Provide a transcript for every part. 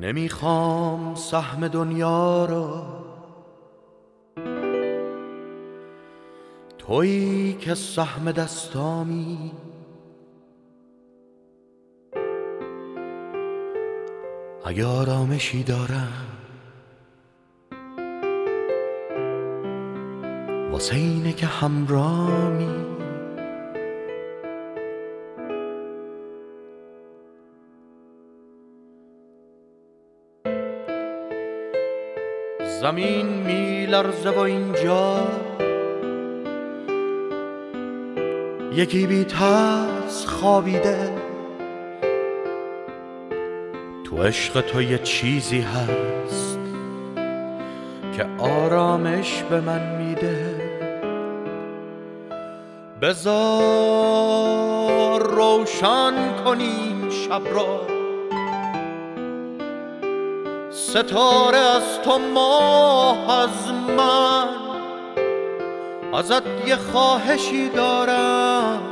نمی‌خوام سهم دنیا را تویی که سهم دستامی. اگه آرامشی دارم. واسه اینه که همرامی. زمین میلرزه و اینجا. یکی بی ترس خوابیده. تو عشق تو یه چیزی هست که آرامش به من میده. بزار روشن کنیم شب را. ستاره از تو ماه از من. ازت یه خواهشی دارم.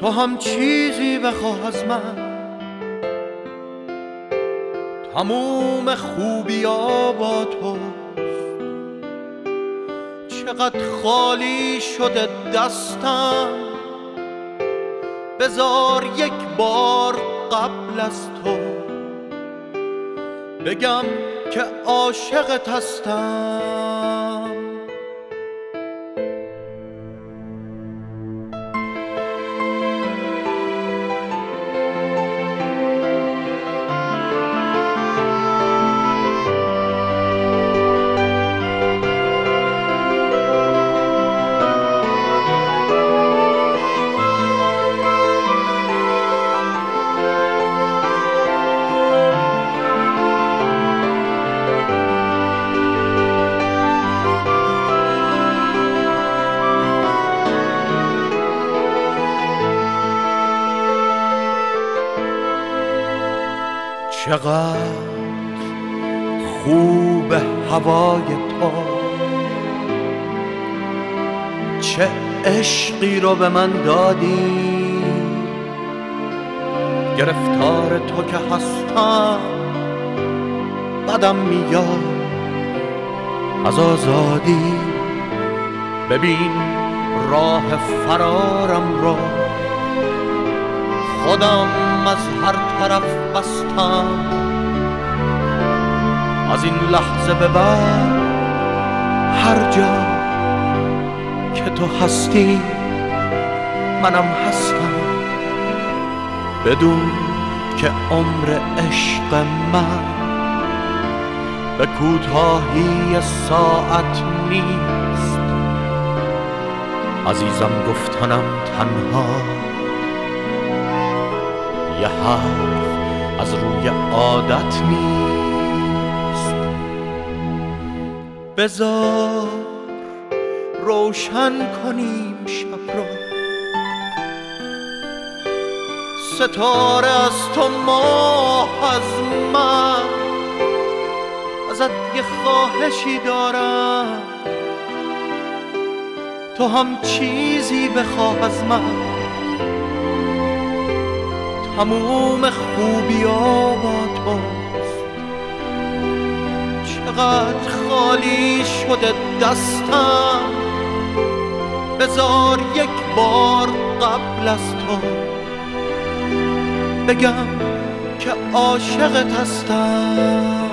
تو هم چیزی بخواه از من. تموم خوبی با توست. چقدر خالی شده دستم. بزار یک بار قبل از تو. بگم که عاشقت هستم. چقدر خوب هوای تو. چه عشقی رو به من دادی؟ گرفتار تو که هستم بدم میاد. از آزادی ببین راه فرارم را خودم از هر طرف بستم. از این لحظه به بعد هر جا که تو هستی منم هستم. بدون که عمر عشق من به کوتاهی ساعت نیست. عزیزم گفتنم تنها یه حرف از روی عادت نیست. بذار روشن کنیم شب رو. ستاره از تو ماه از من. ازت یه خواهشی دارم. تو هم چیزی بخواه از من. تموم خوبی با توست. چقدر خالی شده دستم. بذار یک بار قبل از تو. بگم که عاشقت هستم.